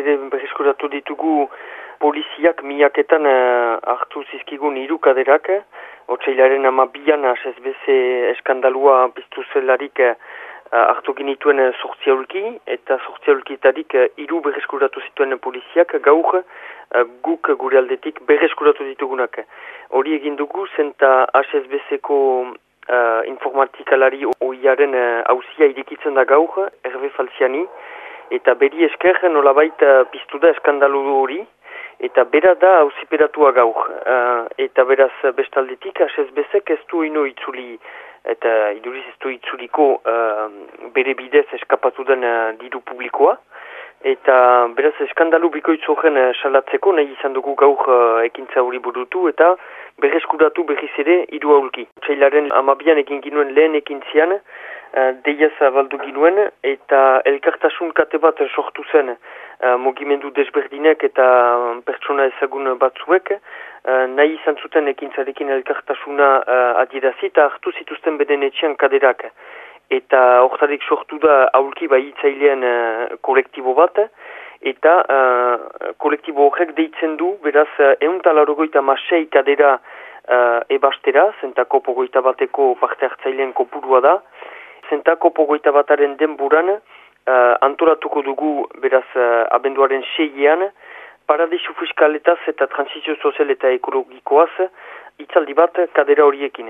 ere berrizkuratu ditugu poliziak miaketan uh, hartu zizkigun hiru kaderak, otxailaren amabian HSBC eskandalua piztu zelarik uh, hartu ginituen sortziaulki, eta sortziaulkietarik uh, hiru berrizkuratu zituen poliziak. Gaur uh, guk gure aldetik berrizkuratu ditugunak. Hori egin dugu, zenta HSBC-ko uh, informatikalari oiaren hauzia uh, irikitzen da gaur, erbe falziani, eta beri esker nolabait uh, piztu da eskandalu hori, eta bera da hauziperatua gaur. Uh, eta beraz bestaldetik, HSBC ez du ino itzuli, eta iduriz ez du itzuliko uh, bere bidez eskapatu den uh, diru publikoa, eta beraz eskandalu bikoitzu horren uh, salatzeko nahi izan dugu gaur uh, ekintza hori burutu, eta berreskuratu berriz ere hiru aulki. Txailaren amabian egin ginuen lehen ekintzian, deia zabaldu ginuen, eta elkartasun kate bat sortu zen uh, mugimendu desberdinek eta pertsona ezagun batzuek, uh, nahi izan zuten ekintzarekin elkartasuna uh, adierazi, eta hartu zituzten beden etxean kaderak. Eta hortarik sortu da aulki bai itzailean uh, kolektibo bat, eta uh, kolektibo horrek deitzen du, beraz, uh, euntalarrogoita masei kadera uh, ebastera, zentako pogoita bateko parte hartzailean kopurua da, zentako pogoita bataren denburan, uh, antolatuko dugu, beraz, uh, abenduaren seiean, paradisu fiskaletaz eta transizio sozial eta ekologikoaz, itzaldi bat kadera horiekin.